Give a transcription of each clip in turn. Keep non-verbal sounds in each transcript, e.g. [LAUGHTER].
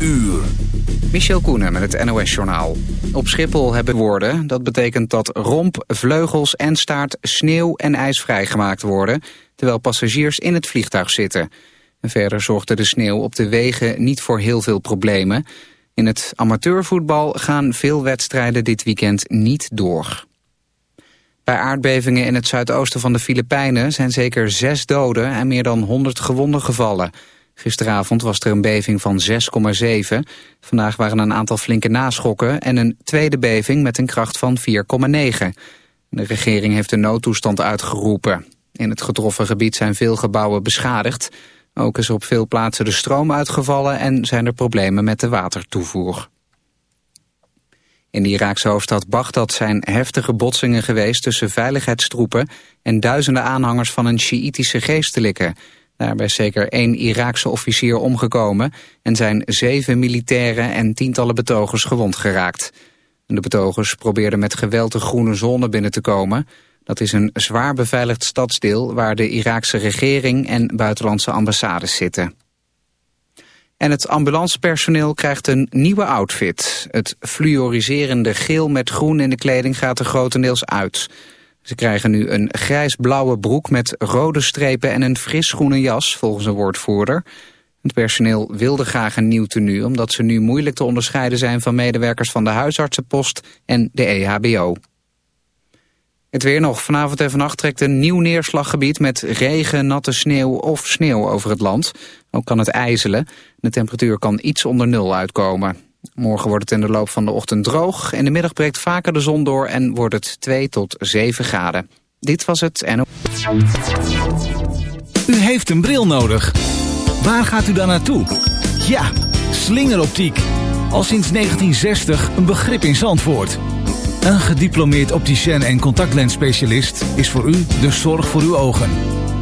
uur. Michel Koenen met het NOS-journaal. Op Schiphol hebben woorden. Dat betekent dat romp, vleugels en staart sneeuw en ijs vrijgemaakt worden... terwijl passagiers in het vliegtuig zitten. En verder zorgde de sneeuw op de wegen niet voor heel veel problemen. In het amateurvoetbal gaan veel wedstrijden dit weekend niet door. Bij aardbevingen in het zuidoosten van de Filipijnen zijn zeker zes doden en meer dan 100 gewonden gevallen. Gisteravond was er een beving van 6,7. Vandaag waren een aantal flinke naschokken en een tweede beving met een kracht van 4,9. De regering heeft een noodtoestand uitgeroepen. In het getroffen gebied zijn veel gebouwen beschadigd. Ook is op veel plaatsen de stroom uitgevallen en zijn er problemen met de watertoevoer. In de Iraakse hoofdstad Bagdad zijn heftige botsingen geweest tussen veiligheidstroepen en duizenden aanhangers van een Sjiïtische geestelijke. Daarbij is zeker één Iraakse officier omgekomen en zijn zeven militairen en tientallen betogers gewond geraakt. De betogers probeerden met geweld de groene zone binnen te komen. Dat is een zwaar beveiligd stadsdeel waar de Iraakse regering en buitenlandse ambassades zitten. En het ambulancepersoneel krijgt een nieuwe outfit. Het fluoriserende geel met groen in de kleding gaat er grotendeels uit. Ze krijgen nu een grijs-blauwe broek met rode strepen en een fris groene jas, volgens een woordvoerder. Het personeel wilde graag een nieuw tenue, omdat ze nu moeilijk te onderscheiden zijn van medewerkers van de huisartsenpost en de EHBO. Het weer nog. Vanavond en vannacht trekt een nieuw neerslaggebied met regen, natte sneeuw of sneeuw over het land. Ook kan het ijzelen. De temperatuur kan iets onder nul uitkomen. Morgen wordt het in de loop van de ochtend droog. In de middag breekt vaker de zon door en wordt het 2 tot 7 graden. Dit was het en... U heeft een bril nodig. Waar gaat u dan naartoe? Ja, slingeroptiek. Al sinds 1960 een begrip in Zandvoort. Een gediplomeerd opticien en contactlensspecialist is voor u de zorg voor uw ogen.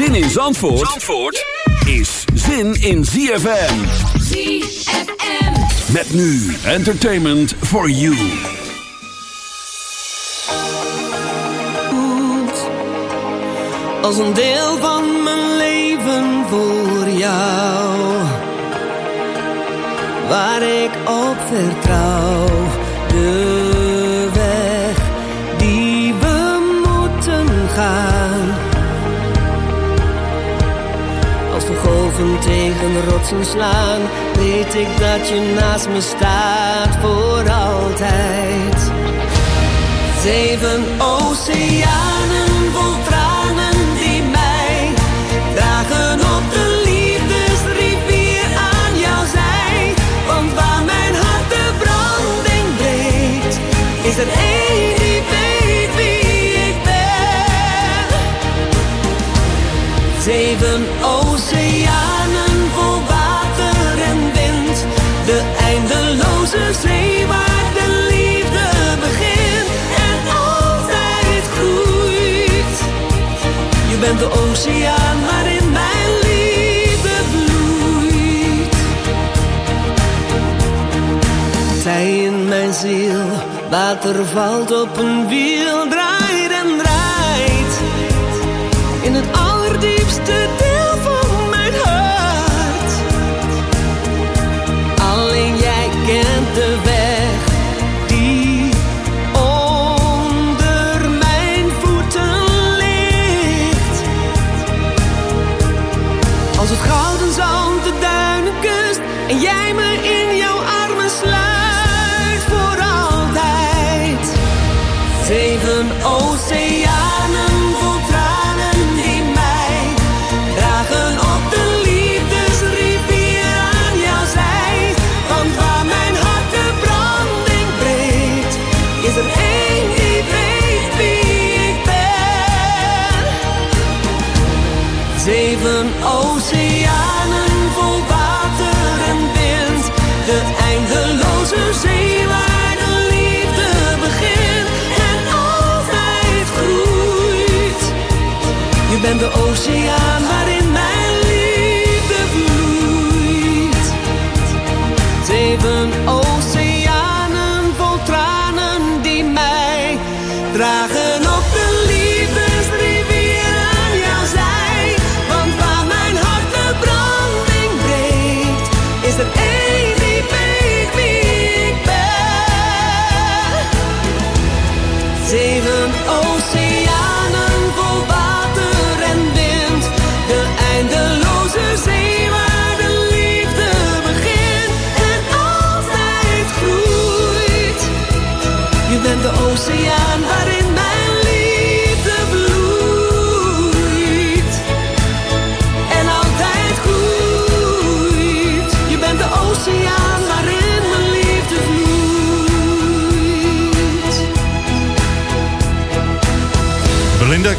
Zin in Zandvoort, Zandvoort is zin in ZFM. ZFM. Met nu entertainment for you. Als een deel van mijn leven voor jou. Waar ik op vertrouw. Tegen rotsen slaan. Weet ik dat je naast me staat voor altijd. Zeven oceanen Water valt op een wiel, draait en draait. In het allerdiepste deel van mijn hart. Alleen jij kent de weg. Zeven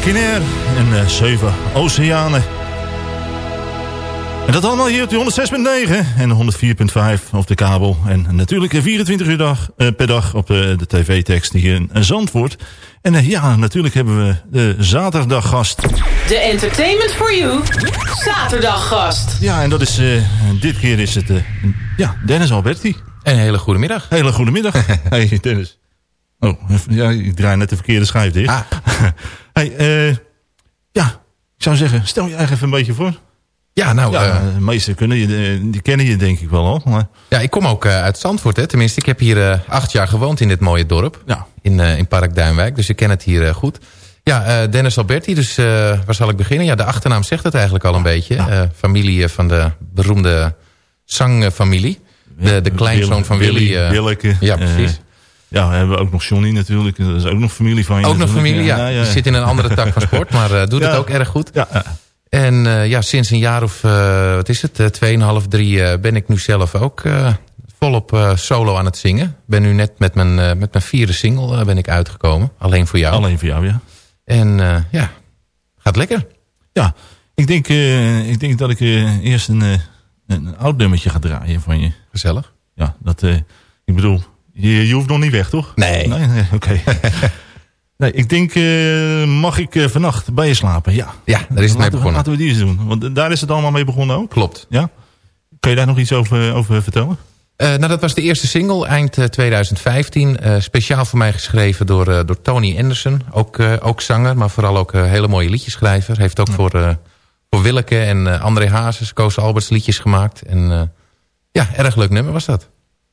Kiner en eh, zeven oceanen. En dat allemaal hier op de 106.9 en 104.5 op de kabel. En natuurlijk 24 uur dag, eh, per dag op de, de tv-tekst hier in Zandvoort. En eh, ja, natuurlijk hebben we de zaterdaggast. De Entertainment for You zaterdaggast. Ja, en dat is, eh, dit keer is het, eh, ja, Dennis Alberti. Een hele goede middag. Hele goede middag. [LAUGHS] hey Dennis. Oh, ja, ik draai net de verkeerde schijf dicht. Ah. [LAUGHS] hey, eh, ja, ik zou zeggen, stel je eigenlijk even een beetje voor. Ja, nou, Ja, ja, de meesten kunnen je, die kennen je denk ik wel al. Maar, ja ik kom ook eh, uit Zandvoort. Hè. Tenminste, ik heb hier acht jaar gewoond in dit mooie dorp. ja, In, in Park Duinwijk. Dus ik ken het hier goed. Ja, Dennis Alberti. Dus waar zal ik beginnen? Ja, de achternaam zegt het eigenlijk al een beetje. Familie van de beroemde zangfamilie. De, de kleinzoon van Willy. Willeke. ja, precies. Ja, we hebben ook nog Johnny natuurlijk. Dat is ook nog familie van je. ook nog familie, ja. Die zit in een andere tak van sport. Maar eh, doet [LAUGHS] het ook erg goed. Ja. En eh, ja, sinds een jaar of, eh, wat is het, eh, tweeënhalf, drie eh, ben ik nu zelf ook volop solo aan het zingen. Ben nu net met mijn, met mijn vierde single ben ik uitgekomen. Alleen voor jou. alleen voor jou, ja. En ja, gaat lekker. Ja, ik denk, ik denk dat ik eerst een, een oud nummertje ga draaien van je. Gezellig. Ja, dat, ik bedoel, je, je hoeft nog niet weg, toch? Nee. Nee, nee oké. [LAUGHS] nee, ik denk, eh, mag ik eh, vannacht bij je slapen? Ja. Ja, daar is het mee laten, we- begonnen. Laten we die eens doen, want daar is het allemaal mee begonnen ook. Klopt. Ja? Kun je daar nog iets over, over vertellen? Eh, nou, dat was de eerste single eind eh, 2015. eh, speciaal voor mij geschreven door, door Tony Anderson. Ook, ook zanger, maar vooral ook een hele mooie liedjeschrijver. Heeft ook voor, voor Willeke en André Hazes, Koos Alberts liedjes gemaakt. En ja, erg leuk nummer was dat.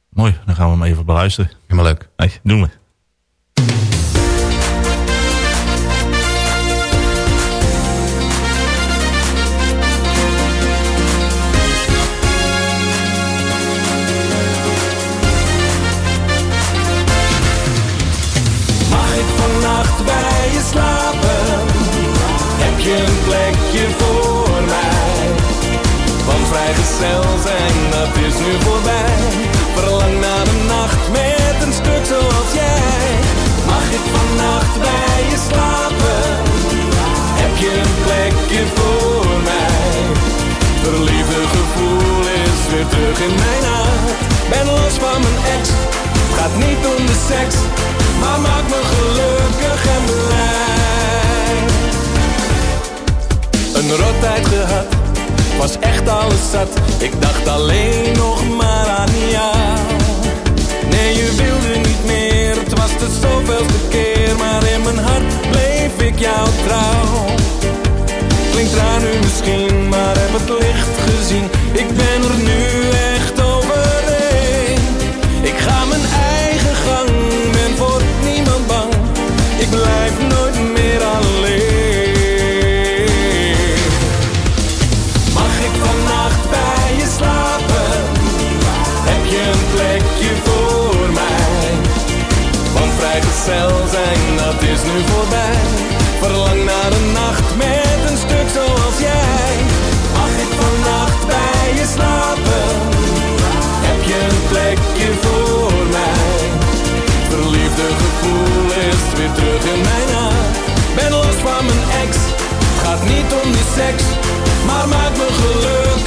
Mooi, dan gaan we hem even beluisteren. Helemaal leuk. Hey, doen we. Was echt alles zat. Ik dacht alleen nog maar aan jou. Nee, je wilde niet meer, het was de zoveelste keer. Maar in mijn hart bleef ik jou trouw. Klinkt raar nu misschien, maar heb het licht gezien. Ik ben er nu niet om de seks, maar maak me gelukkig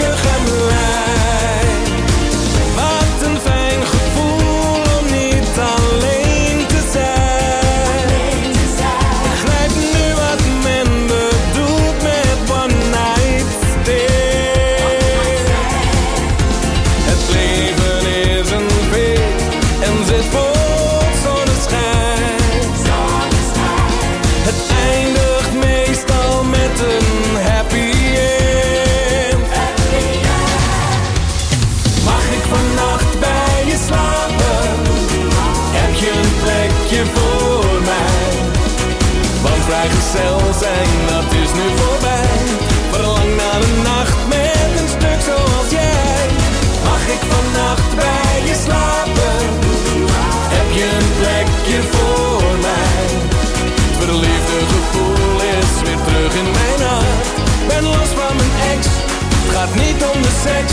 seks,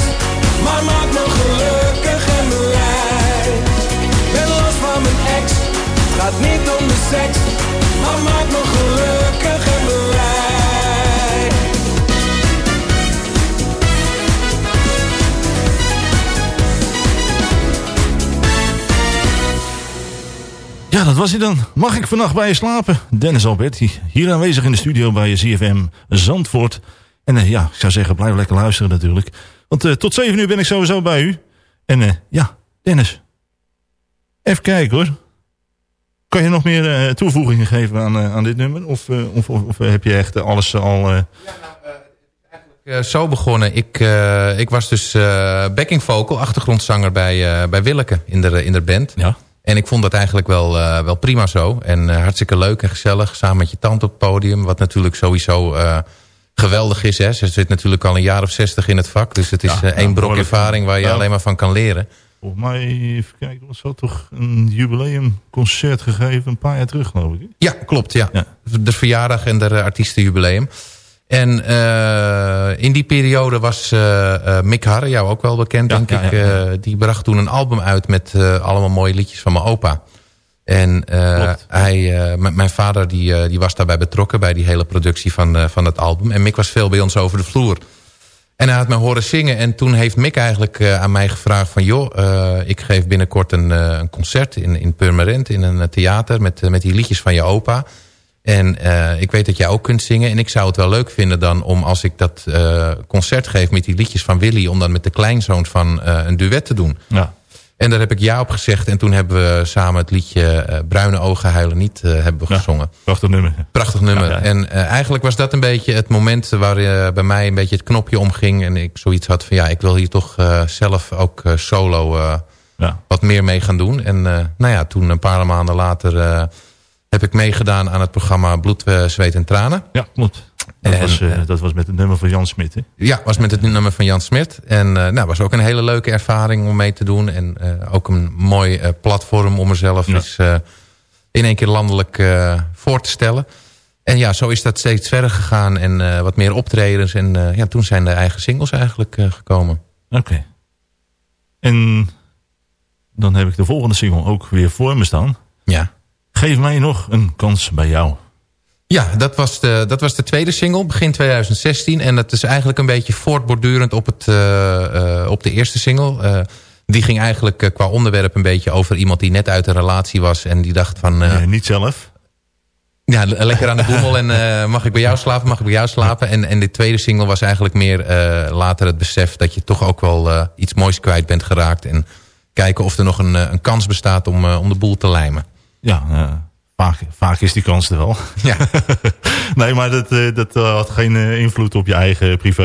maar maak me gelukkig en blij. Ben los van mijn ex, gaat niet om de seks, maar maak me gelukkig en blij. Ja, dat was hij dan. Mag ik vannacht bij je slapen? Dennis Alberti, hier aanwezig in de studio bij CFM Zandvoort. En eh, ja, ik zou zeggen, blijf lekker luisteren natuurlijk. Want eh, tot 7 uur ben ik sowieso bij u. En eh, ja, Dennis. Even kijken hoor. Kan je nog meer eh, toevoegingen geven aan, aan dit nummer? Of, of, heb je echt alles al... eh, Eh, zo begonnen. Ik, ik was dus backing vocal, achtergrondzanger bij, bij Willeke in de, in de band. Ja. En ik vond dat eigenlijk wel, wel prima zo. En hartstikke leuk en gezellig. Samen met je tante op het podium. Wat natuurlijk sowieso geweldig is. Hè. Ze zit natuurlijk al een jaar of zestig in het vak. Dus het is Ja, eh, één ja, brok ervaring waar je alleen maar van kan leren. Volgens mij, even kijken, was dat toch een jubileumconcert gegeven een paar jaar terug geloof ik. hè? Ja, klopt. Ja. Ja. De verjaardag en de eh, artiestenjubileum. En eh, in die periode was eh, Mick Harre, jou ook wel bekend Ja, denk ik. die bracht toen een album uit met allemaal mooie liedjes van mijn opa. En eh, hij, eh, mijn vader die, eh, die was daarbij betrokken bij die hele productie van, van het album. En Mick was veel bij ons over de vloer. En hij had mij horen zingen. En toen heeft Mick eigenlijk aan mij gevraagd van... joh, ik geef binnenkort een, een concert in, in Purmerend... in een theater met, met die liedjes van je opa. En ik weet dat jij ook kunt zingen. En ik zou het wel leuk vinden dan om als ik dat concert geef... met die liedjes van Willy... om dan met de kleinzoons van een duet te doen. Ja. En daar heb ik ja op gezegd. En toen hebben we samen het liedje eh, Bruine Ogen Huilen Niet eh, hebben we Ja. gezongen. Prachtig nummer. Prachtig nummer. Ja, ja. En eh, eigenlijk was dat een beetje het moment waar bij mij een beetje het knopje omging. En ik zoiets had van ja, ik wil hier toch zelf ook solo Ja. wat meer mee gaan doen. En nou ja, toen een paar maanden later heb ik meegedaan aan het programma Bloed, eh, Zweet en Tranen. Ja, klopt. Dat, En, was, eh, eh, dat was met het nummer van Jan Smit, hè? Ja, was met het nummer van Jan Smit. En eh nou, was ook een hele leuke ervaring om mee te doen. En ook een mooi platform om mezelf Ja. eens in één keer landelijk voor te stellen. En ja, zo is dat steeds verder gegaan. En wat meer optredens. En ja, toen zijn de eigen singles eigenlijk gekomen. Oké. En dan heb ik de volgende single ook weer voor me staan. Ja. Geef mij nog een kans bij jou. Ja, dat was, de, dat was de tweede single, begin 2016. En dat is eigenlijk een beetje voortbordurend op, het, eh, eh, op de eerste single. Eh, die ging eigenlijk qua onderwerp een beetje over iemand die net uit een relatie was. En die dacht van... Eh, niet zelf. Ja, le- lekker aan de boemel en mag ik bij jou slapen, mag ik bij jou slapen. En, en de tweede single was eigenlijk meer later het besef dat je toch ook wel iets moois kwijt bent geraakt. En kijken of er nog een, een kans bestaat om, om de boel te lijmen. Ja, eh, vaak, vaak is die kans er wel. Ja. [LAUGHS] nee, maar dat, eh, dat eh, had geen invloed op je eigen privé...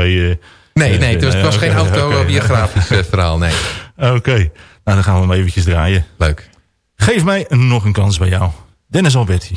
Nee, nee, het was, het was [LAUGHS] oké, geen autobiografisch verhaal, nee. [LAUGHS] Oké, nou dan gaan we hem eventjes draaien. Leuk. Geef mij nog een kans bij jou. Dennis Alberti.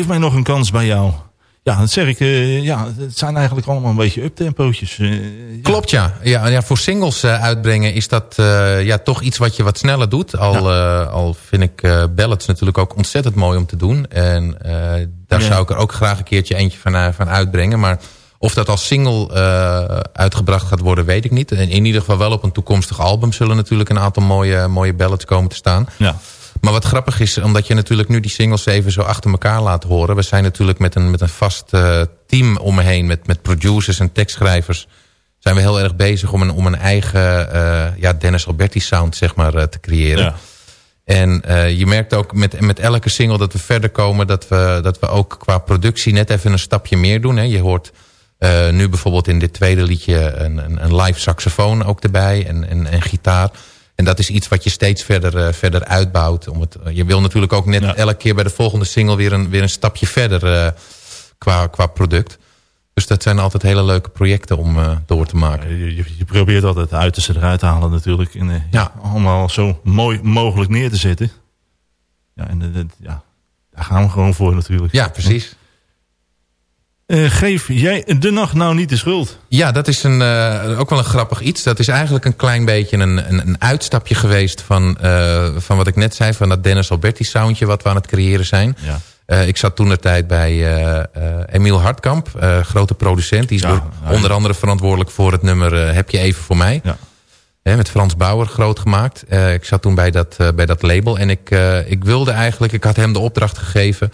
Geef, mij nog een kans bij jou. Ja, dat zeg ik. eh, ja, het zijn eigenlijk allemaal een beetje uptempootjes. eh, ja. Klopt, ja. ja, ja voor singles eh, uitbrengen is dat ja, toch iets wat je wat sneller doet. Al, al vind ik ballads natuurlijk ook ontzettend mooi om te doen. En daar Ja. zou ik er ook graag een keertje eentje van, van uitbrengen. Maar of dat als single uitgebracht gaat worden, weet ik niet. En in ieder geval wel op een toekomstig album zullen natuurlijk een aantal mooie, mooie ballads komen te staan. Ja. Maar wat grappig is, omdat je natuurlijk nu die singles even zo achter elkaar laat horen. We zijn natuurlijk met een, met een vast eh, team om me heen, met, met producers en tekstschrijvers. Zijn we heel erg bezig om een, om een eigen eh, ja, Dennis Alberti sound zeg maar, eh, te creëren. Ja. En je merkt ook met, met elke single dat we verder komen... Dat we, dat we ook qua productie net even een stapje meer doen. Hè. Je hoort nu bijvoorbeeld in dit tweede liedje een, een, een live saxofoon ook erbij en, en, en gitaar. En dat is iets wat je steeds verder, eh, verder uitbouwt. Om het, je wil natuurlijk ook net Ja. elke keer bij de volgende single... weer een, weer een stapje verder eh, qua, qua product. Dus dat zijn altijd hele leuke projecten om eh, door te maken. Je, je, je probeert altijd het uiterste eruit te halen natuurlijk. En eh, ja. Ja. allemaal zo mooi mogelijk neer te zetten. Ja, en eh, ja, daar gaan we gewoon voor natuurlijk. Ja, precies. Eh, geef jij de nacht nou niet de schuld? Ja, dat is een, eh, ook wel een grappig iets. Dat is eigenlijk een klein beetje een, een, een uitstapje geweest van, eh, van wat ik net zei... van dat Dennis Alberti soundje wat we aan het creëren zijn. Ja. Ik zat toen de tijd bij Emiel Hartkamp, grote producent. Die is Ja, door- ja. onder andere verantwoordelijk voor het nummer Heb je even voor mij. Ja. Hè, met Frans Bauer groot gemaakt. Ik zat toen bij dat, bij dat label. En ik, ik wilde eigenlijk, ik had hem de opdracht gegeven...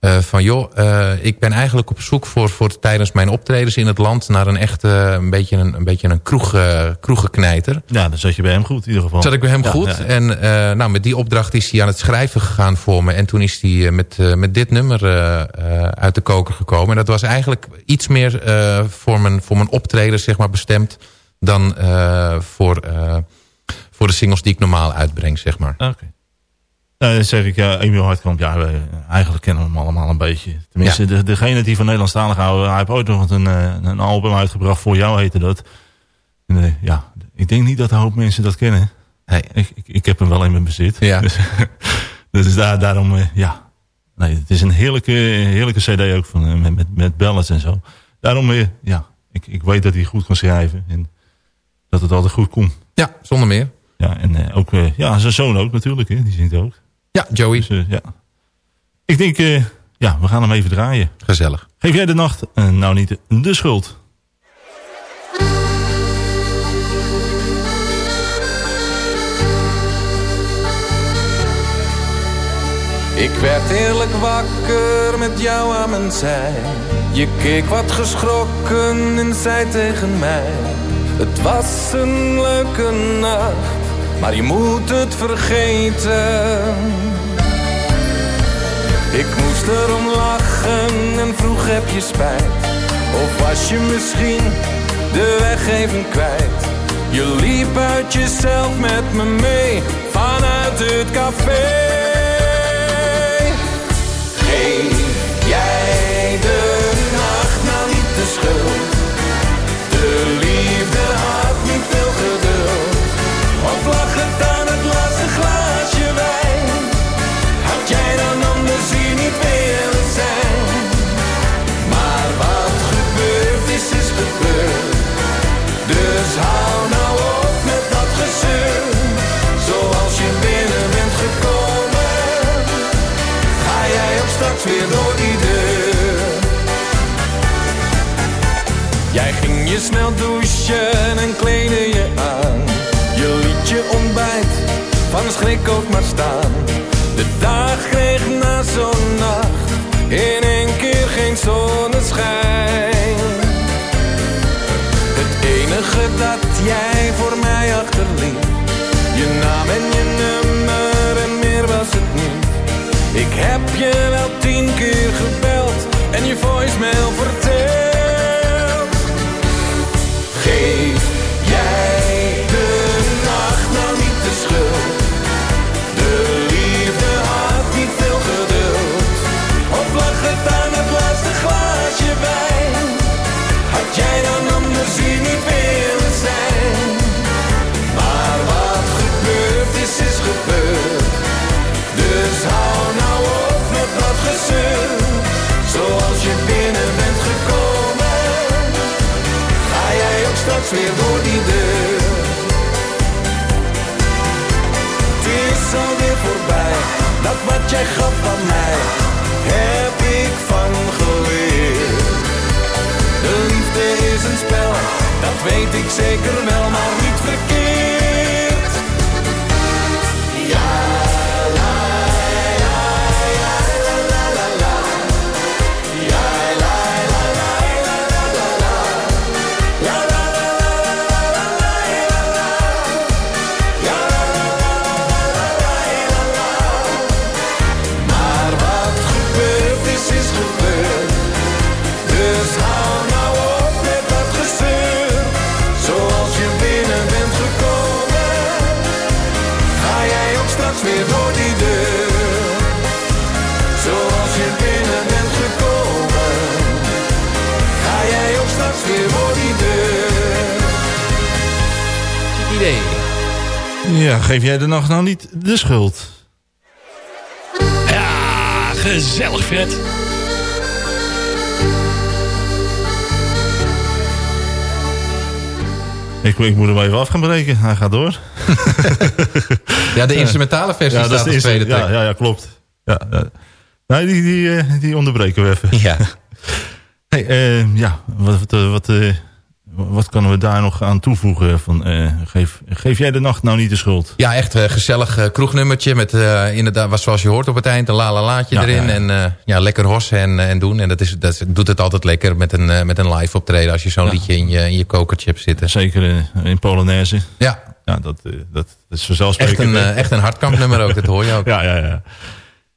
eh, van joh, eh, ik ben eigenlijk op zoek voor, voor tijdens mijn optredens in het land... naar een echte, een beetje een, een, beetje een kroeg, kroegenknijter. Ja, dan zat je bij hem goed in ieder geval. Zat ik bij hem Ja, goed. ja. En nou, met die opdracht is hij aan het schrijven gegaan voor me. En toen is hij met, met dit nummer uit de koker gekomen. En dat was eigenlijk iets meer voor, mijn, voor mijn optreden zeg maar, bestemd... dan voor, voor de singles die ik normaal uitbreng, zeg maar. Oké. Nou, dan zeg ik, ja, Emiel Hartkamp, ja, we, eigenlijk kennen we hem allemaal een beetje. Tenminste, de, degene die van Nederlandstalig houden, hij heeft ooit nog een, eh, een album uitgebracht, voor jou heette dat. En, ja, ik denk niet dat een hoop mensen dat kennen. Nee. Ik, ik, ik heb hem wel in mijn bezit. Ja. Dus, [LAUGHS] dus daar, daarom, eh, ja. Nee, het is een heerlijke, heerlijke cd ook, van, eh, met, met, met ballads en zo. Daarom, ja, ik, ik weet dat hij goed kan schrijven. En dat het altijd goed komt. Ja, zonder meer. Ja, en ook, ja, zijn zoon ook natuurlijk, hè, die zingt ook. Ja, Joey. Dus, eh, ja. Ik denk, eh, ja, we gaan hem even draaien. Gezellig. Geef jij de nacht eh, nou niet de, de schuld? Ik werd eerlijk wakker met jou aan mijn zij. Je keek wat geschrokken en zei tegen mij: Het was een leuke nacht, maar je moet het vergeten. Ik moest erom lachen en vroeg: Heb je spijt? Of was je misschien de weg even kwijt? Je liep uit jezelf met me mee vanuit het café. Geef jij de nacht nou niet de schuld? Je snel douchen en kleden je aan. Je liet je ontbijt van schrik ook maar staan. De dag kreeg na zo'n nacht in één keer geen zonneschijn. Het enige dat jij voor mij achterliet, je naam en je nummer en meer was het niet. Ik heb je wel tien keer gebeld en je voicemail verteld. Die deur. Het is alweer voorbij, dat wat jij gaf van Ja, geef jij de nacht nou niet de schuld? Ja, gezellig vet. Ik, ik moet hem even af gaan breken. Hij gaat door. [LAUGHS] Ja, de instrumentale versie ja, staat dat op is de de tweede ja, track. ja, ja, klopt. Ja, ja. Nee, die, die, eh, die onderbreken we even. Ja. Hey, eh, ja, wat, wat, eh, wat, wat kunnen we daar nog aan toevoegen? Van, eh, geef, geef jij de nacht nou niet de schuld? Ja, echt een gezellig eh, kroegnummertje. Met eh, inderdaad, was zoals je hoort op het eind, een la-la-laatje Ja, erin. ja, ja. En eh, ja, lekker hossen en, en doen. En dat, is, dat doet het altijd lekker met een, eh, met een live optreden. Als je zo'n liedje in je, in je kokertje hebt zitten. Zeker eh, in Polonaise. Ja, Ja, dat, eh, dat, dat is echt vanzelfsprekend. een, eh, echt een hardkampnummer ook. Dat hoor je ook. [LAUGHS] Ja, ja, ja.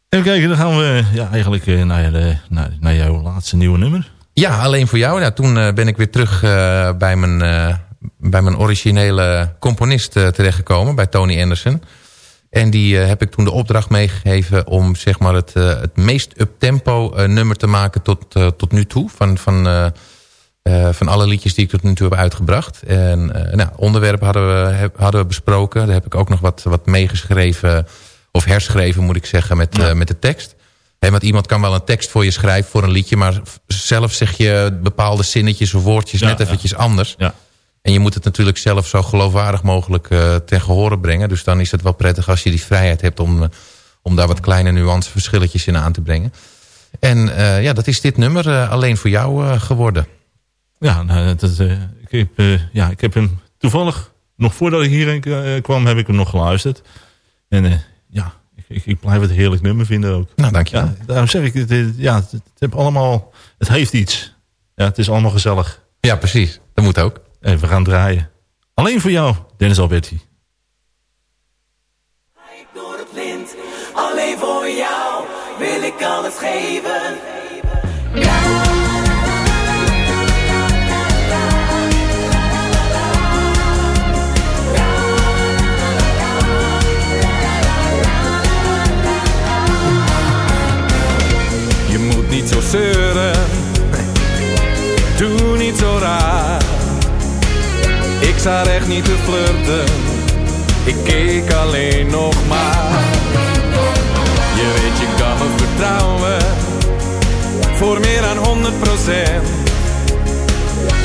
Even kijken, dan gaan we ja, eigenlijk eh, naar, naar, naar jouw laatste nieuwe nummer. Ja, alleen voor jou. Nou, toen eh, ben ik weer terug eh, bij, mijn, eh, bij mijn originele componist terechtgekomen. Bij Tony Anderson. En die heb ik toen de opdracht meegegeven om zeg maar, het, het meest up-tempo nummer te maken tot, tot nu toe. Van, van, van alle liedjes die ik tot nu toe heb uitgebracht. En eh nou, onderwerp hadden we, heb- hadden we besproken. Daar heb ik ook nog wat, wat meegeschreven. Of herschreven moet ik zeggen met, met de tekst. Want iemand kan wel een tekst voor je schrijven voor een liedje... maar zelf zeg je bepaalde zinnetjes of woordjes Ja, net ja. eventjes anders. Ja. En je moet het natuurlijk zelf zo geloofwaardig mogelijk eh ten gehore brengen. Dus dan is het wel prettig als je die vrijheid hebt... om, eh, om daar wat kleine nuanceverschilletjes in aan te brengen. En eh, ja, dat is dit nummer alleen voor jou geworden. Ja, nou, dat, ik, heb, ja, ik heb hem toevallig, nog voordat ik hierheen kwam, heb ik hem nog geluisterd. En ja, ik, ik, blijf het een heerlijk nummer vinden ook. Nou, dank je wel. Ja, daarom zeg ik, het, ja, het, het, heeft allemaal, het heeft iets. Ja, het is allemaal gezellig. Ja, precies. Dat moet ook. En we gaan draaien. Alleen voor jou, Dennis Alberti. door het lint. Alleen voor jou wil ik alles geven. Je niet zo zeuren. Doe niet zo raar. Ik sta echt niet te flirten. Ik keek alleen nog maar. Je weet, je kan me vertrouwen. Voor meer dan 100%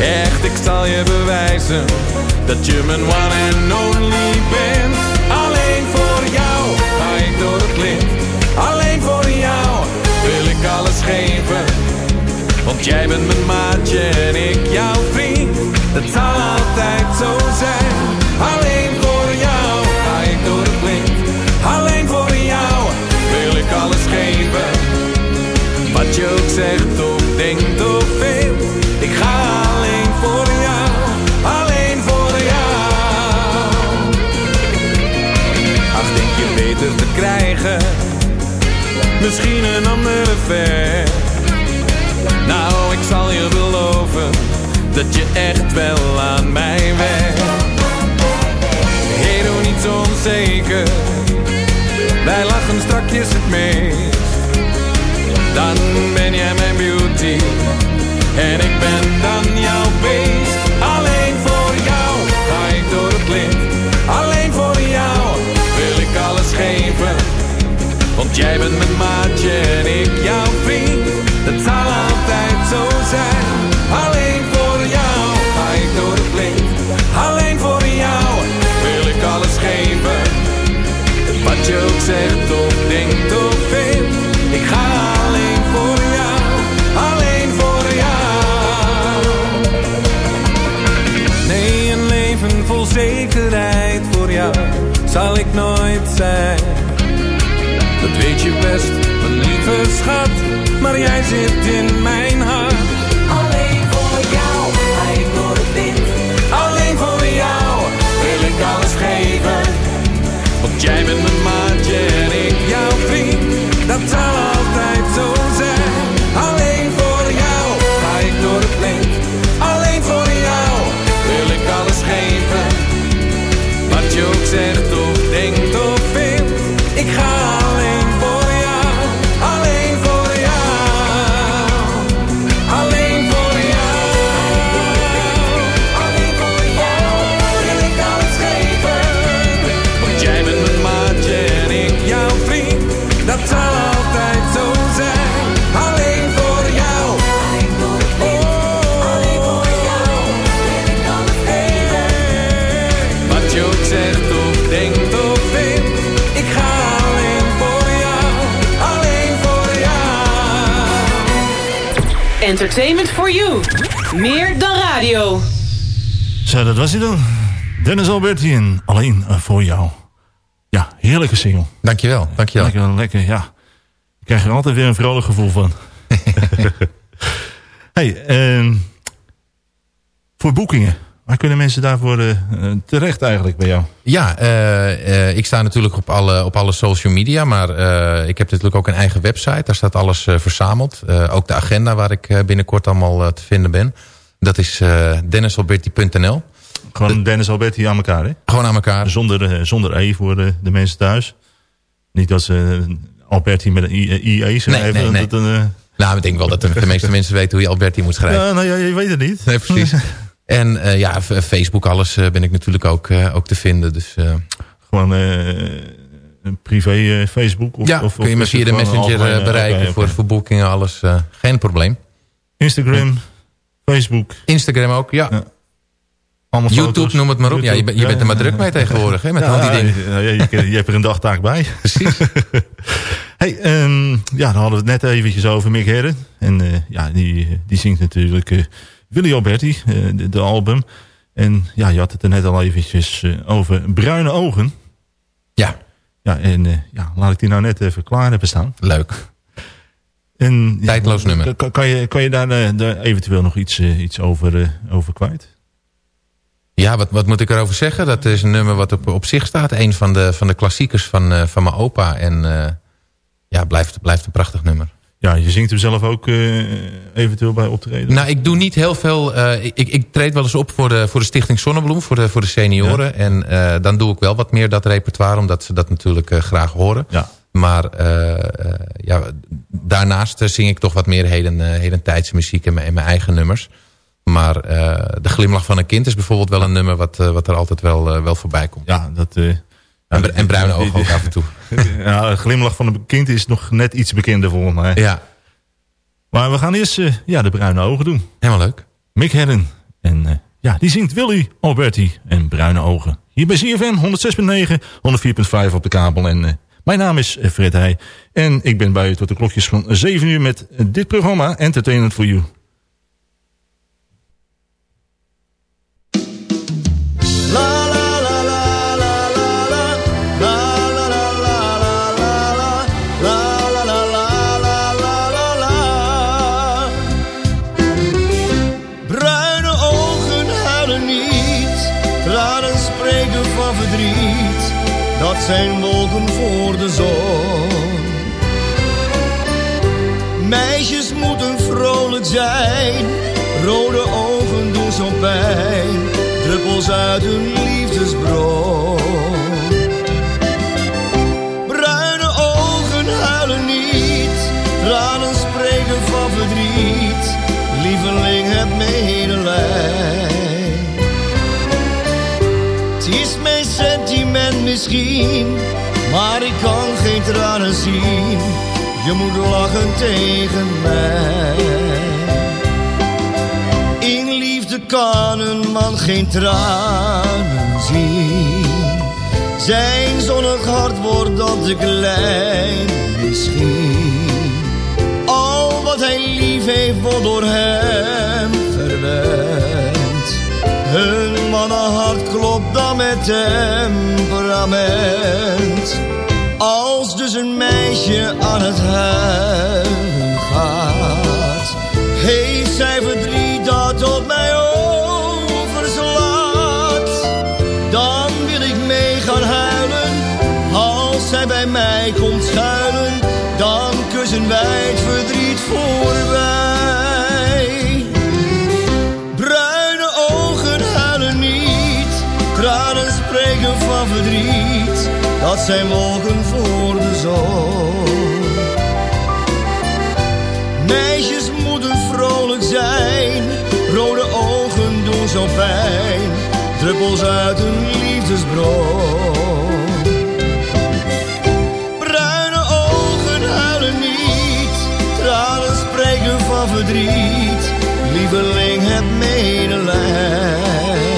Echt, ik zal je bewijzen. Dat je mijn one and only bent. Alleen voor jou ga ik door het lint. Geven. Want jij bent mijn maatje en ik jouw vriend. Dat zal altijd zo zijn. Alleen voor jou ga ik door het lint. Alleen voor jou wil ik alles geven. Wat je ook zegt of denkt of vindt. Ik ga alleen voor jou. Alleen voor jou. Ach, denk je beter te krijgen. Misschien een andere ver. Nou, ik zal je beloven dat je echt wel aan mij werkt. Hey, doe niet zo onzeker. Wij lachen strakjes het meest. Dan ben jij Dat weet je best, mijn lieve schat, maar jij zit in mijn hart. Entertainment for you. Meer dan radio. Zo, dat was hij dan. Dennis Alberti en Alleen voor jou. Ja, heerlijke single. Dankjewel, dankjewel. Lekker, lekker, ja. Ik krijg er altijd weer een vrolijk gevoel van. [LAUGHS] hey, ehm, voor boekingen. Waar kunnen mensen daarvoor eh, eh, terecht eigenlijk bij jou? Ja, eh, ik sta natuurlijk op alle, op alle social media. Maar ik heb natuurlijk ook een eigen website. Daar staat alles verzameld. Ook de agenda waar ik binnenkort allemaal te vinden ben. Dat is dennisalberti.nl. Gewoon Dennis Alberti aan elkaar, hè? Gewoon aan elkaar. Zonder, zonder E voor de, de mensen thuis. Niet dat ze Alberti met een I- IE schrijven. nee, nee. Dat een, Nou, ik denk wel dat de, de meeste mensen weten hoe je Alberti moet schrijven. ja, nou ja, je weet het niet. Nee, precies. [LAUGHS] En eh, ja, Facebook, alles eh, ben ik natuurlijk ook, eh, ook te vinden. Dus Gewoon een privé Facebook? Of, ja, of, kun je me via de messenger bereiken Voor, voor boekingen, alles. geen probleem. Instagram, Facebook. Instagram ook, ja. Allemaal YouTube, foto's. noem het maar op. Ja, je, bent- je bent er maar druk mee tegenwoordig, hè, met al die dingen. Ja, ja, je, je hebt er een dagtaak bij. [LAUGHS] Precies. [LAUGHS] hey, ehm, ja, dan hadden we het net eventjes over Mick Herren. En ja, die, die zingt natuurlijk Willy Alberti, eh, de, de album. En ja, je had het er net al eventjes eh, over Bruine Ogen. Ja. Ja, en eh, ja, laat ik die nou net even klaar hebben staan. Leuk. En, ja, Tijdloos nummer. Kan, kan, je, kan je daar, daar eventueel nog iets, iets over, over kwijt? Ja, wat, wat moet ik erover zeggen? Dat is een nummer wat op, op zich staat. Een van de, van de klassiekers van, van mijn opa. En ja, blijft, blijft een prachtig nummer. Ja, je zingt hem zelf ook eh, eventueel bij optreden? Nou, ik doe niet heel veel. eh, ik, ik treed wel eens op voor de, voor de Stichting Zonnebloem, voor de, voor de senioren. En eh, dan doe ik wel wat meer dat repertoire, omdat ze dat natuurlijk graag horen. Ja. Maar ja, daarnaast zing ik toch wat meer heden, hedentijdse muziek en mijn, en mijn eigen nummers. Maar de glimlach van een kind is bijvoorbeeld wel een nummer wat, wat er altijd wel, wel voorbij komt. Ja, dat... En, br- en bruine ogen ook af en toe. [LAUGHS] ja, een glimlach van een kind is nog net iets bekender volgens mij. Ja, Maar we gaan eerst eh, ja, de bruine ogen doen. helemaal leuk. Mick Herren. En eh, ja, die zingt Willy Alberti en bruine ogen. Hier bij CFM 106.9, 104.5 op de kabel. En eh, mijn naam is Fred Heij. En ik ben bij u tot de klokjes van 7 uur met dit programma Entertainment for You. Zijn, rode ogen doen zo pijn. Druppels uit hun liefdesbron. Bruine ogen huilen niet, tranen spreken van verdriet. Lieveling, heb medelijden. Het is mijn sentiment misschien, maar ik kan geen tranen zien. Je moet lachen tegen mij. Kan een man geen tranen zien. Zijn zonnig hart wordt dat te klein misschien. Al wat hij lief heeft wordt door hem verwend. Hun mannenhart klopt dan met temperament. Als dus een meisje aan het huilen zijn wolken voor de zon. Meisjes moeten vrolijk zijn, rode ogen doen zo pijn, druppels uit een liefdesbron. Bruine ogen huilen niet, tranen spreken van verdriet, lieveling heb medelij.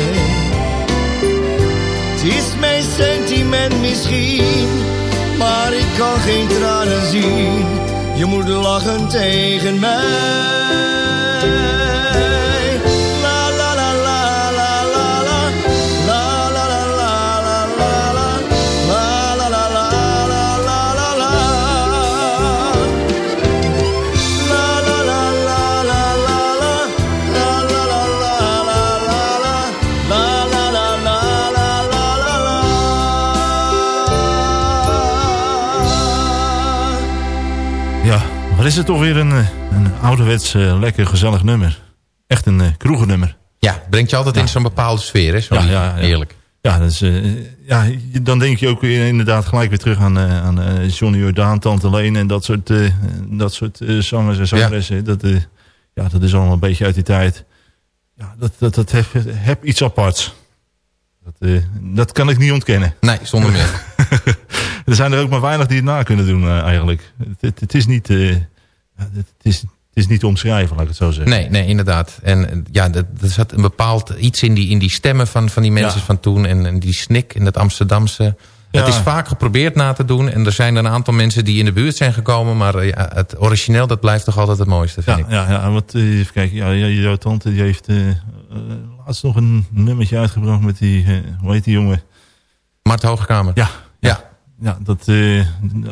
Sentiment misschien, maar ik kan geen tranen zien. Je moet lachen tegen mij. Is het toch weer een, eh, een ouderwets eh, lekker gezellig nummer. Echt een uh, kroegennummer. Ja, brengt je altijd in zo'n bepaalde sfeer, hè? Ja, lied. ja, ja. Heerlijk. Ja, dat is, eh, ja, dan denk je ook inderdaad gelijk weer terug aan, eh, aan eh, Johnny Jordaan, Tante Leen en dat soort, eh, dat soort eh, zangers en zangeressen. Dat, eh, ja, dat is allemaal een beetje uit die tijd. Ja, dat, dat, dat heeft, heb iets aparts. Dat, eh, dat kan ik niet ontkennen. Nee, zonder [LAUGHS] meer. er zijn er ook maar weinig die het na kunnen doen eh, eigenlijk. Het, het, het is niet, eh, het, is, het is niet te omschrijven, laat ik het zo zeggen. Nee, nee, inderdaad. En ja, er zat een bepaald iets in die, in die stemmen van, van die mensen Ja. van toen. En, en die snik en dat Amsterdamse. Ja. Het is vaak geprobeerd na te doen. En er zijn er een aantal mensen die in de buurt zijn gekomen. Maar eh, ja, het origineel, dat blijft toch altijd het mooiste, vind Ja, ik. ja, ja want eh, even kijken. Ja, jouw tante die heeft eh, laatst nog een nummertje uitgebracht met die, eh, hoe heet die jongen? Mart Hoogkamer. Ja, Ja. ja dat,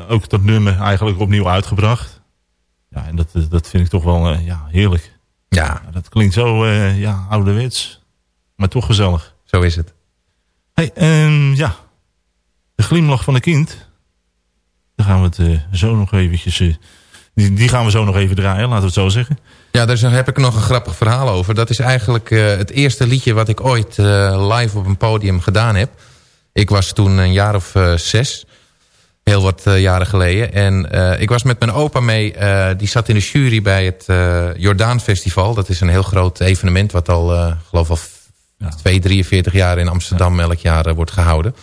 ook dat nummer eigenlijk opnieuw uitgebracht. Ja, en dat, dat vind ik toch wel eh, ja, heerlijk. Ja, dat klinkt zo eh, ja, ouderwets, maar toch gezellig. zo is het. Hey, ehm, ja, de glimlach van een kind. Daar gaan we het eh, zo nog eventjes... die, die gaan we zo nog even draaien, laten we het zo zeggen. Ja, daar heb ik nog een grappig verhaal over. Dat is eigenlijk het eerste liedje wat ik ooit live op een podium gedaan heb. Ik was toen een jaar of zes. Heel wat eh, jaren geleden. En eh, ik was met mijn opa mee. eh, die zat in de jury bij het Jordaan Festival. Dat is een heel groot evenement wat al, geloof al Ja. 2, 43 jaar in Amsterdam elk jaar wordt gehouden.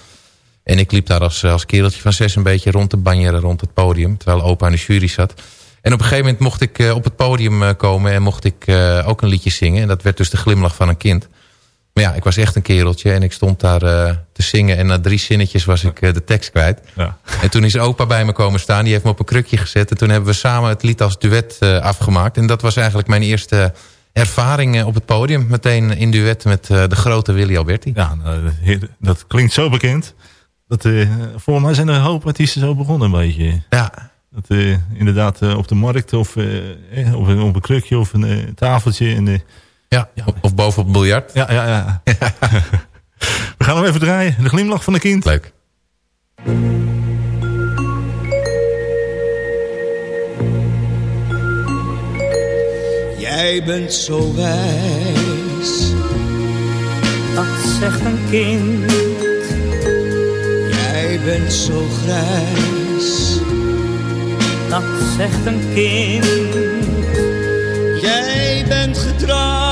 En ik liep daar als, als kereltje van zes een beetje rond te banjeren rond het podium. Terwijl opa in de jury zat. En op een gegeven moment mocht ik op het podium komen en mocht ik ook een liedje zingen. En dat werd dus de glimlach van een kind. Maar ja, ik was echt een kereltje en ik stond daar eh, te zingen. En na drie zinnetjes was ik eh, de tekst kwijt. Ja. En toen is opa bij me komen staan. Die heeft me op een krukje gezet. En toen hebben we samen het lied als duet eh, afgemaakt. En dat was eigenlijk mijn eerste ervaring op het podium. Meteen in duet met de grote Willy Alberti. Ja, nou, dat, klinkt zo bekend. Dat, volgens mij zijn er een hoop artiesten zo begonnen een beetje. Ja, Dat inderdaad op de markt of op, een, op een krukje of een tafeltje. En, ja. Of, boven op het biljart. ja, ja, ja. [LAUGHS] We gaan hem even draaien. De glimlach van een kind. Leuk. Jij bent zo wijs, Dat zegt een kind, jij bent zo grijs. dat zegt een kind. Jij bent getrouwd,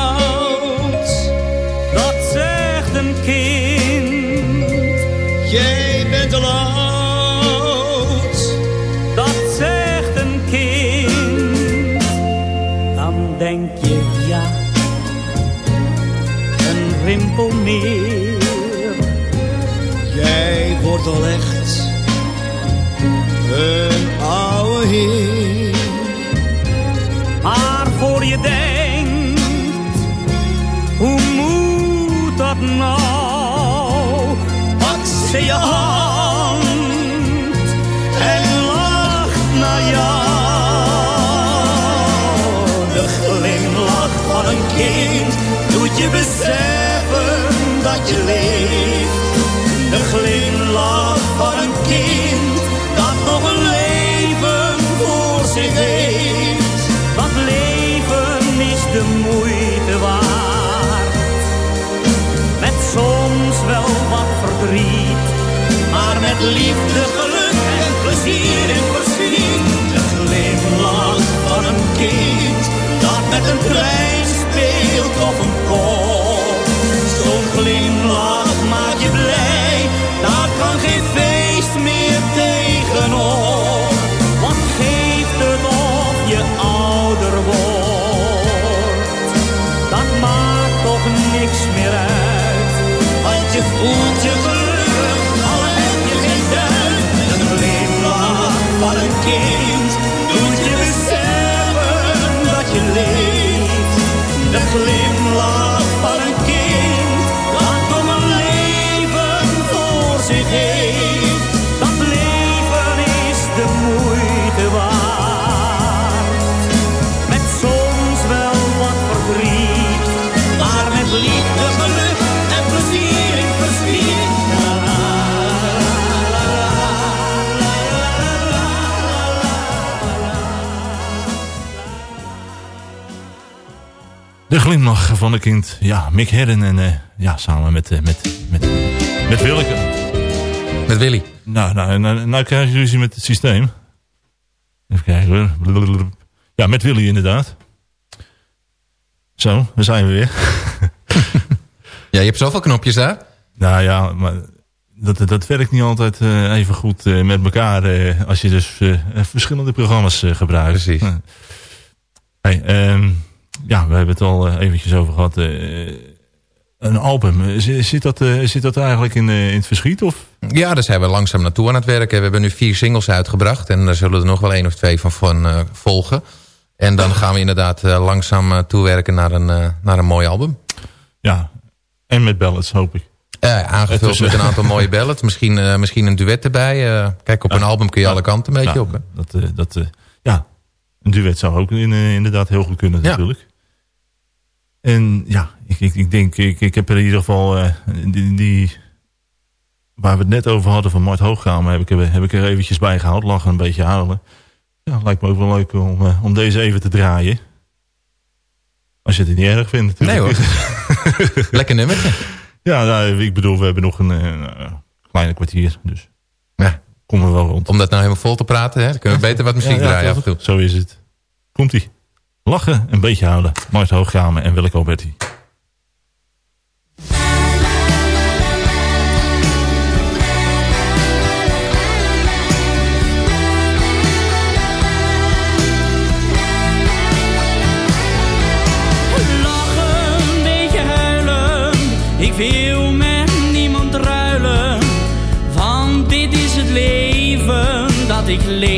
Jij wordt al echt een oude heer. Maar voor je denkt, hoe moet dat nou? Pak ze je hand en lacht naar jou. De glimlach van een kind doet je beseffen dat je leeft. De glimlach van een kind dat nog een leven voor zich heeft. Dat leven is de moeite waard. Met soms wel wat verdriet, maar met liefde, geluk en plezier en verdriet. De glimlach van een kind dat met een trein speelt of een kop. Glimlach van een kind. Ja, Mick Herren en eh, ja, samen met, eh, met, met, met Willeke. Met Willy. Nou, nou, nou, nou krijg je ruzie met het systeem. Even kijken hoor. Ja, met Willy inderdaad. Zo, daar zijn we weer. [LAUGHS] Ja, je hebt zoveel knopjes daar. Nou ja, maar dat, dat werkt niet altijd eh, even goed met elkaar als je dus verschillende programma's gebruikt. Precies. Hey, ehm, ja, we hebben het al eh, eventjes over gehad. eh, een album, zit, dat, eh, zit dat eigenlijk in, in het verschiet? Of? Ja, daar zijn we langzaam naartoe aan het werken. We hebben nu vier singles uitgebracht. En daar zullen er nog wel één of twee van, van volgen. En dan gaan we inderdaad langzaam toewerken naar een, naar een mooi album. Ja, en met ballads hoop ik. Aangevuld met een aantal mooie [LAUGHS] ballads. Misschien, misschien een duet erbij. Kijk, op een album kun je alle kanten een beetje op. Hè? Dat, dat, ja, een duet zou ook in, inderdaad heel goed kunnen natuurlijk. En ja, ik, ik, ik denk, ik, ik heb er in ieder geval eh, die, die, waar we het net over hadden van Mart Hoogkamer, heb ik, er- heb ik er eventjes bij gehaald. Lachen, een beetje huilen. Ja, lijkt me ook wel leuk om, eh, om deze even te draaien. Als je het niet erg vindt Nee natuurlijk. hoor. [LAUGHS] Lekker nummertje. Ja, nou, ik bedoel, we hebben nog een eh, kleine kwartier. Dus Ja. komen we wel rond. Om dat nou helemaal vol te praten, hè? dan kunnen we beter wat muziek Ja, ja, draaien af en toe. Zo is het. Komt-ie. Lachen, een beetje houden. Mart Hoogkamer en Willeke Alberti. Ik wil met niemand ruilen. Want dit is het leven dat ik leef.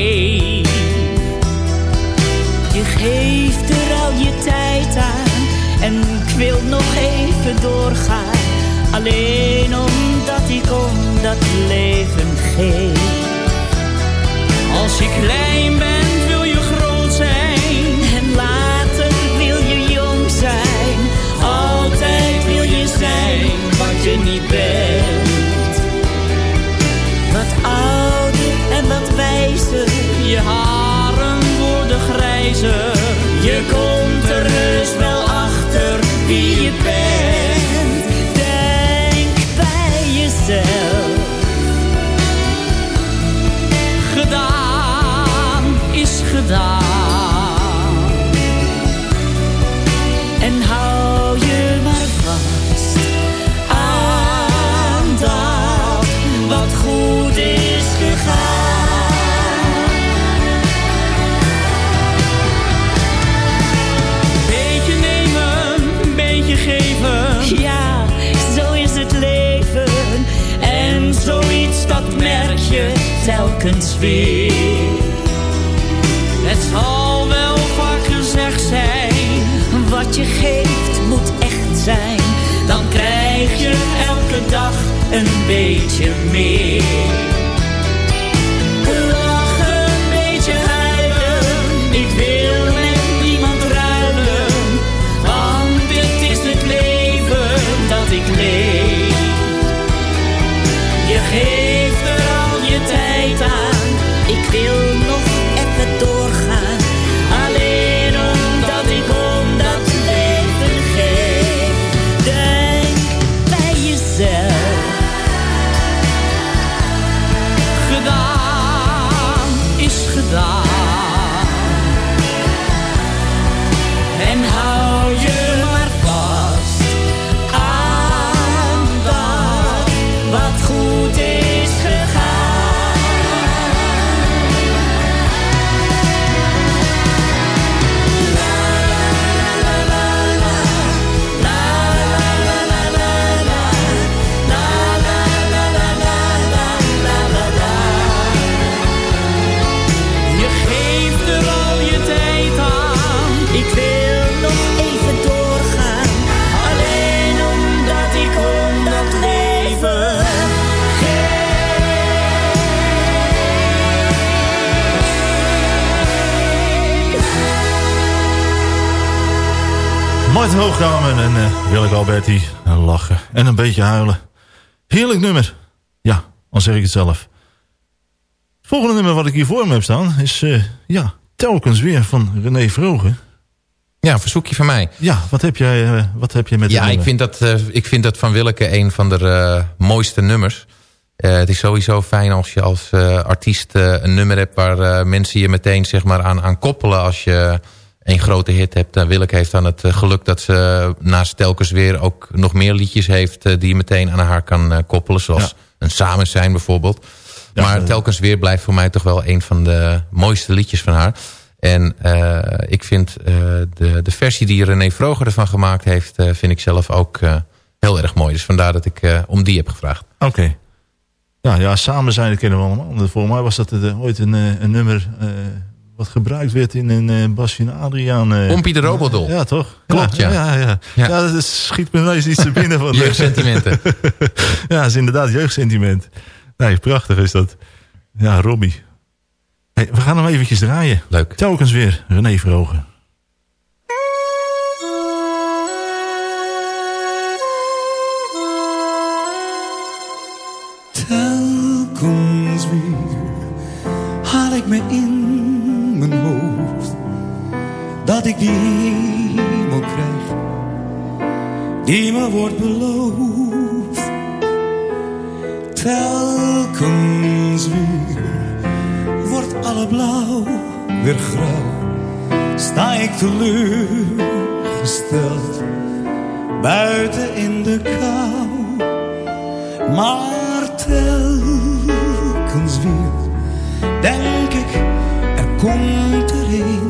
Even doorgaan. Alleen omdat ik om dat leven geef. Als je klein bent wil je groot zijn. En later wil je jong zijn. Altijd wil je zijn wat je niet bent. Wat ouder en wat wijzer. Je haren worden grijzer. Hoogkamer en uh, Willeke Alberti. En lachen en een beetje huilen. Heerlijk nummer. Ja, al zeg ik het zelf. Het volgende nummer wat ik hier voor me heb staan is... eh, ja, telkens weer van René Vrogen. Ja, een verzoekje van mij. Ja, wat heb jij, eh, wat heb je met Ja, ik vind, dat, eh, ik vind dat van Willeke een van de eh, mooiste nummers. Eh, het is sowieso fijn als je als eh, artiest eh, een nummer hebt... waar eh, mensen je meteen zeg maar, aan, aan koppelen als je een grote hit hebt. Uh, Willeke heeft dan het eh, geluk dat ze naast telkens weer... ook nog meer liedjes heeft eh, die je meteen aan haar kan eh, koppelen. Zoals een Samen zijn bijvoorbeeld. maar telkens weer blijft voor mij toch wel een van de mooiste liedjes van haar. En eh, ik vind eh, de, de versie die René Vroger ervan gemaakt heeft... eh, vind ik zelf ook eh, heel erg mooi. Dus vandaar dat ik eh, om die heb gevraagd. Oké. Ja, ja, samen zijn, dat kennen we allemaal. Volgens mij was dat eh, ooit een, eh, een nummer... wat gebruikt werd in een uh, Basje en Adriaan... eh, Pompie de Robodol. Ja, toch? Klopt, ja. Ja, ja, ja. ja. dat is- schiet me ineens iets te binnen van... [LAUGHS] Jeugdsentimenten. [LAUGHS] ja, dat is inderdaad jeugdsentiment. Nee, prachtig is dat. Ja, Robbie. Hey, we gaan hem eventjes draaien. Leuk. Telkens weer René Vrogen. Telkens weer haal ik me in dat ik die hemel krijg die me wordt beloofd. Telkens weer wordt alle blauw weer grauw, sta ik teleurgesteld buiten in de kou. Maar telkens weer denk ik, er komt er een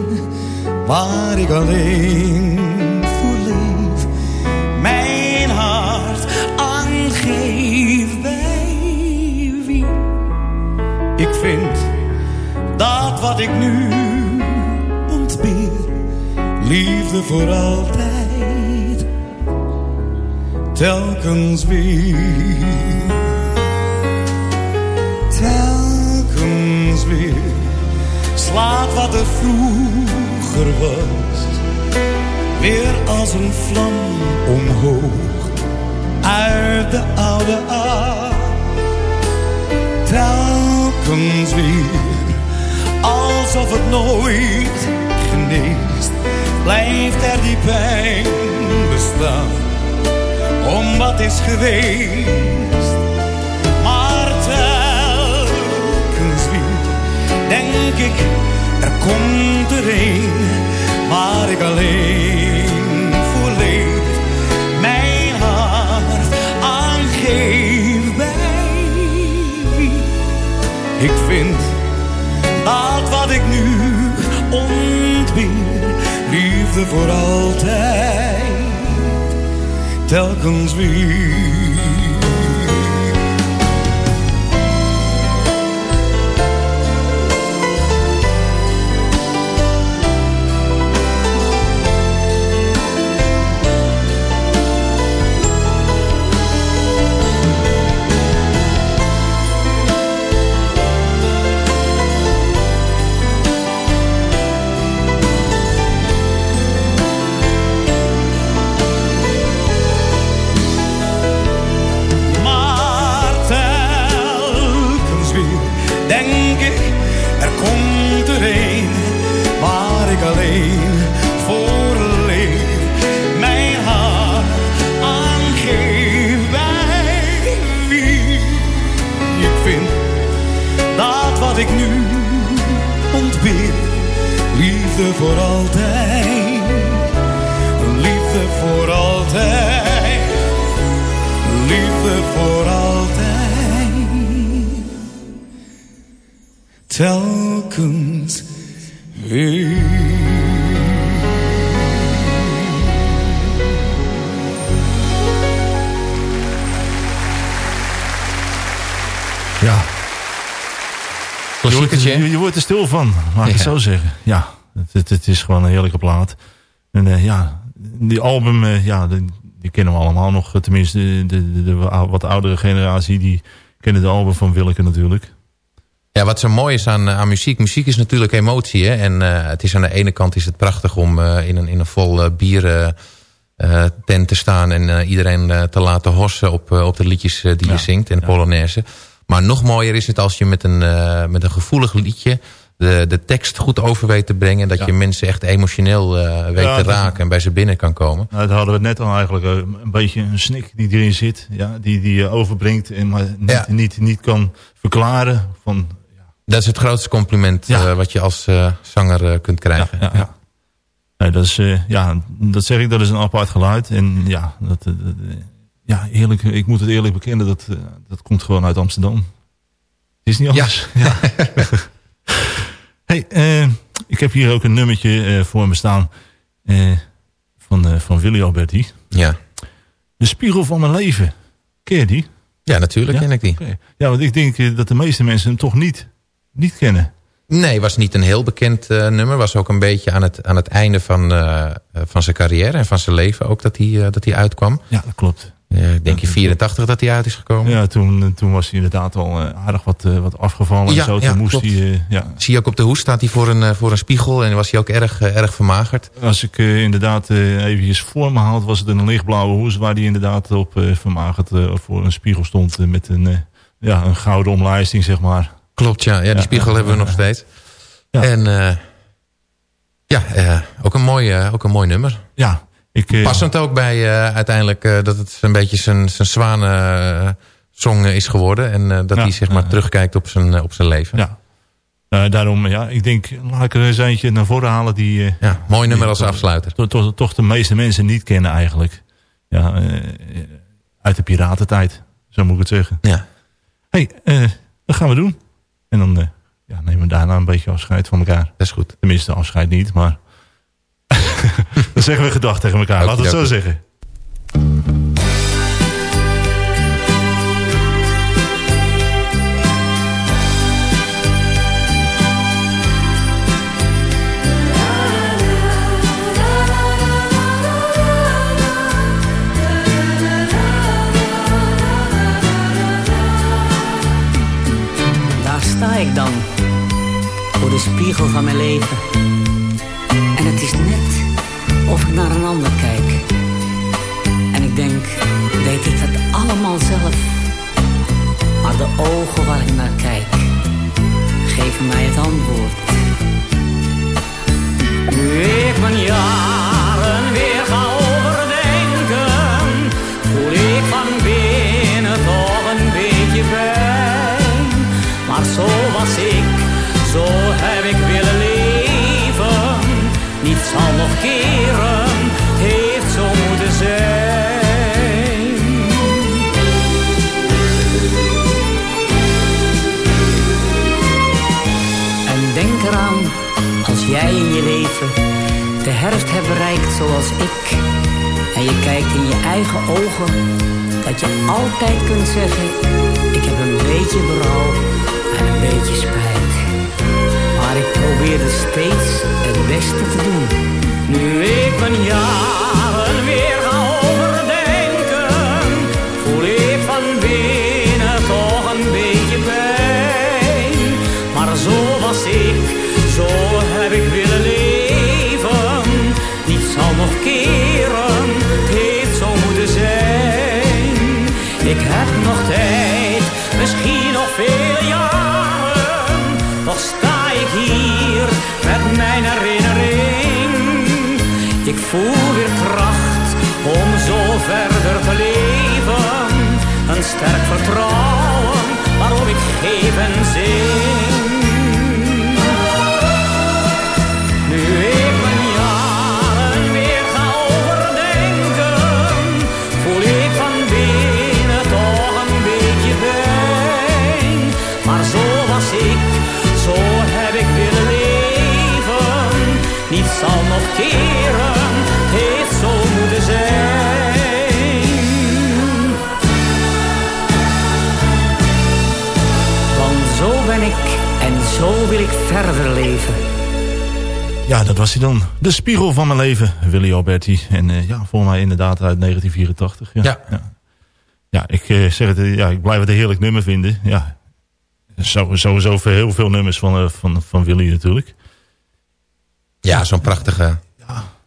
waar ik alleen voor leef. Mijn hart aangeef bij wie ik vind dat wat ik nu ontbeer, liefde voor altijd telkens weer. Telkens weer slaat wat er was, weer als een vlam omhoog uit de oude aard. Telkens weer, alsof het nooit geneest, blijft er die pijn bestaan om wat is geweest. Maar telkens weer denk ik, er komt er een waar ik alleen voor leef. Mijn hart aangeef bij ik vind dat wat ik nu ontbeer, liefde voor altijd telkens weer. Er- er stil van, laat ik het zo zeggen. Ja, het, het, het is gewoon een heerlijke plaat. En eh, ja, die album, eh, ja, die, die kennen we allemaal nog. Tenminste, de, de, de wat oudere generatie, die kennen de album van Willeke natuurlijk. Ja, wat zo mooi is aan, aan muziek. Muziek is natuurlijk emotie. Hè? En eh, het is aan de ene kant is het prachtig om eh, in, een, in een vol eh, bier eh, eh, tent te staan. En eh, iedereen eh, te laten hossen op, eh, op de liedjes eh, die Ja, je zingt. En Polonaise. Maar nog mooier is het als je met een, eh, met een gevoelig liedje... De, de tekst goed over weet te brengen. Dat Ja. je mensen echt emotioneel eh, weet Ja, te raken. En bij ze binnen kan komen. Nou, dat hadden we net al eigenlijk. eh, Een beetje een snik die erin zit. Ja, die, die je overbrengt en maar niet, Ja. niet, niet kan verklaren. Van, Dat is het grootste compliment wat je als zanger kunt krijgen. ja. Nee, dat, is, ja, dat zeg ik, dat is een apart geluid. En ja, dat, dat, ja eerlijk, ik moet het eerlijk bekennen, dat, eh, dat komt gewoon uit Amsterdam. Het is niet anders. Ja. [LAUGHS] hey, eh, ik heb hier ook een nummertje eh, voor me staan van, van Willy Alberti. Ja. De spiegel van mijn leven. Ken je die? Ja, natuurlijk Ja? ken ik die. Ja, want ik denk dat de meeste mensen hem toch niet, niet kennen. Nee, was niet een heel bekend nummer. Was ook een beetje aan het, aan het einde van, van zijn carrière en van zijn leven ook dat hij, dat hij uitkwam. Ja, dat klopt. Ik denk in 84 dat hij uit is gekomen. Ja, toen, toen was hij inderdaad al eh, aardig wat, eh, wat afgevallen Ja, en zo. Toen ja, moest klopt. hij, eh, ja. Zie je ook op de hoes staat hij voor een, voor een spiegel en was hij ook erg, erg vermagerd. Als ik inderdaad eventjes voor me had, was het een lichtblauwe hoes waar hij inderdaad op eh, vermagerd voor een spiegel stond met een, ja, een gouden omlijsting, zeg maar. Klopt, ja. ja die spiegel hebben we nog steeds. Ja. En ja, ook, een mooi, ook een mooi nummer. Ja, ik, eh, Passend ook bij eh, uiteindelijk eh, dat het een beetje zijn, zijn zwanen is geworden. En dat Ja, hij zeg maar terugkijkt op zijn, op zijn leven. ja. Daarom, ja, ik denk, laat ik er eens eentje naar voren halen die... Ja, mooi nummer als afsluiter. to- to- toch de meeste mensen niet kennen eigenlijk. Ja, uit de piratentijd, zo moet ik het zeggen. Ja. hey, dat gaan we doen. En dan ja, nemen we daarna een beetje afscheid van elkaar. Dat is goed. Tenminste, afscheid niet, maar... [LAUGHS] dan zeggen we gedag tegen elkaar, laten we het zo zeggen. Daar sta ik dan, voor de spiegel van mijn leven. Naar een ander kijk. En ik denk, weet ik dat allemaal zelf? Maar de ogen waar ik naar kijk, geven mij het antwoord. Nu ik mijn jaren weer ga overdenken, voel ik van binnen toch een beetje pijn. Maar zo was ik, zo heb ik willen leven. Niets zal nog keren, in je leven de herfst hebt bereikt zoals ik. En je kijkt in je eigen ogen, dat je altijd kunt zeggen, ik heb een beetje berouw en een beetje spijt. Maar ik probeerde steeds het beste te doen. Nu ik mijn jaren weer ga overdenken, voel ik van binnen voel weer kracht om zo verder te leven. Een sterk vertrouwen waarop ik geef en zing. Ik verder leven. Ja, dat was hij dan. De spiegel van mijn leven, Willy Alberti. En eh, ja, volgens mij inderdaad uit 1984. Ja, Ja. ja. Ja, ik eh, zeg het, eh, ja, ik blijf het een heerlijk nummer vinden. Ja, Zo- sowieso veel- heel veel nummers van, eh, van, van Willy natuurlijk. Ja, zo'n prachtige,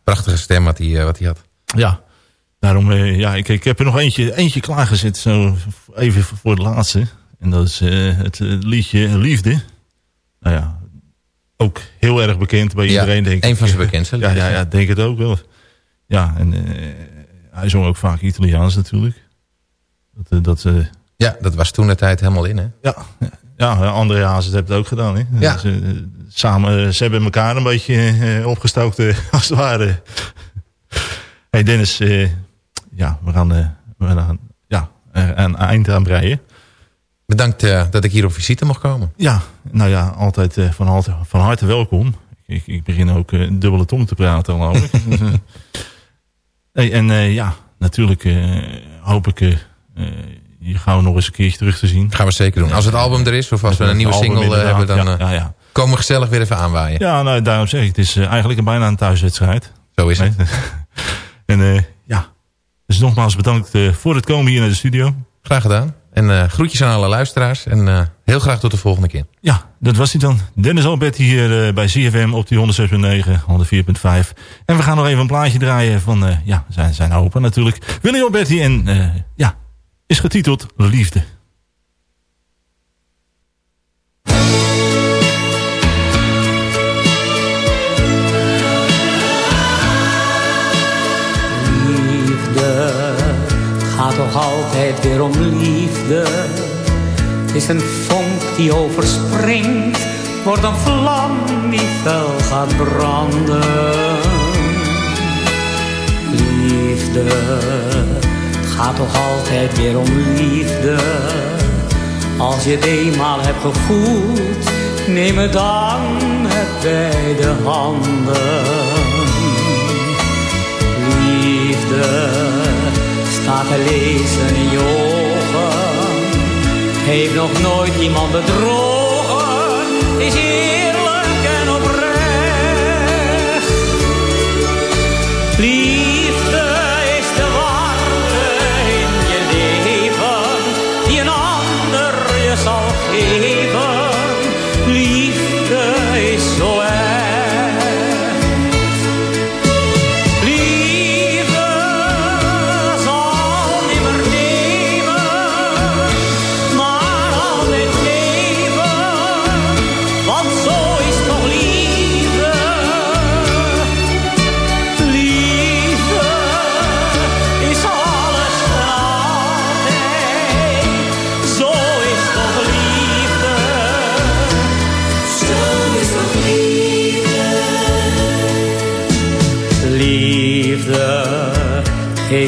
prachtige stem wat hij, eh, wat hij had. Ja, daarom, eh, ja, ik, ik heb er nog eentje, eentje klaargezet, zo even voor het laatste. En dat is eh, het liedje Liefde. Nou ja, ook heel erg bekend bij Ja, iedereen, denk ik. een van zijn bekendste Ja, ja, ja, ja. denk het ook wel. Ja, en eh, hij zong ook vaak Italiaans natuurlijk. Dat, eh, dat, eh, Ja, dat was toen de tijd helemaal in, hè? ja, ja, André Hazes heeft het ook gedaan. Hè? Ja. Dus, samen, ze hebben elkaar een beetje opgestookt, [LAUGHS] als het ware. hey Dennis, ja, we gaan, we gaan ja, een eind aan breien. Bedankt eh, dat ik hier op visite mocht komen. Ja, nou ja, altijd eh, van, harte, van harte welkom. Ik, ik begin ook eh, dubbele tong te praten, geloof ik. Eh, [LAUGHS] hey, en ja, natuurlijk hoop ik je gauw nog eens een keertje terug te zien. Gaan we zeker doen. Als het album er is of als we een nieuwe single hebben, dan inderdaad, ja, ja, ja. komen we gezellig weer even aanwaaien. Ja, nou, daarom zeg ik, het is eigenlijk een bijna een thuiswedstrijd. Zo is het. [LAUGHS] en ja, dus nogmaals bedankt voor het komen hier naar de studio. Graag gedaan. En eh, groetjes aan alle luisteraars. En eh, heel graag tot de volgende keer. Ja, dat was hij dan. Dennis Albert hier eh, bij CFM op die 106.9, 104.5. En we gaan nog even een plaatje draaien van ja, zijn, zijn opa natuurlijk. Willy Alberti en ja, is getiteld liefde. Altijd weer om liefde. Het is een vonk die overspringt, wordt een vlam die fel gaat branden. Liefde, het gaat toch altijd weer om liefde. Als je het eenmaal hebt gevoeld, neem het dan met beide handen liefde te lezen in je. Heeft nog nooit iemand bedrogen, is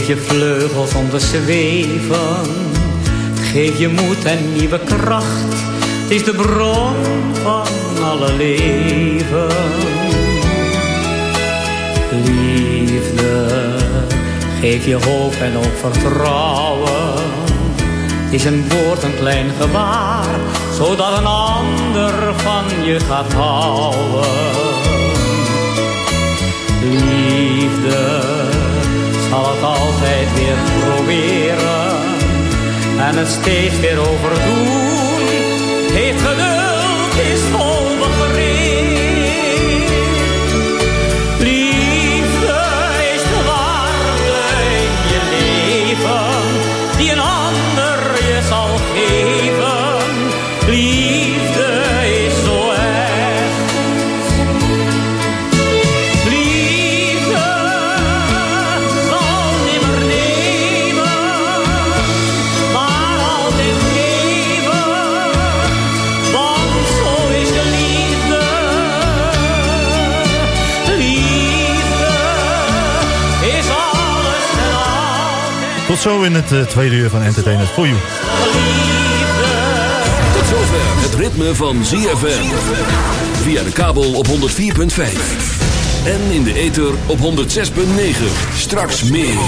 je vleugels om te zweven. Geef je moed en nieuwe kracht. Het is de bron van alle leven. Liefde, geef je hoop en ook vertrouwen. Het is een woord, een klein gebaar, zodat een ander van je gaat houden. Liefde zal het altijd weer proberen en het steeds weer overdoen. Heeft geduld, is vol Tot zo in het uh, tweede uur van Entertainment for You. Tot zover het ritme van ZFM. Via de kabel op 104.5. En in de ether op 106.9. Straks meer.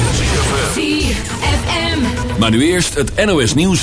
ZFM. Maar nu eerst het NOS nieuws.